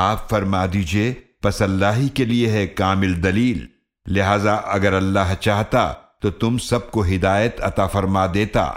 آپ فرما دیجیے، پس اللہ ہی کے لیے ہے کامل دلیل۔ لہذا اگر اللہ چاہتا تو تم سب کو ہدایت عطا فرما دیتا۔